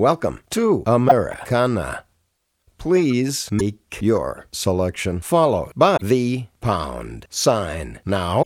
Welcome to Americana. Please make your selection followed by the pound sign. Now,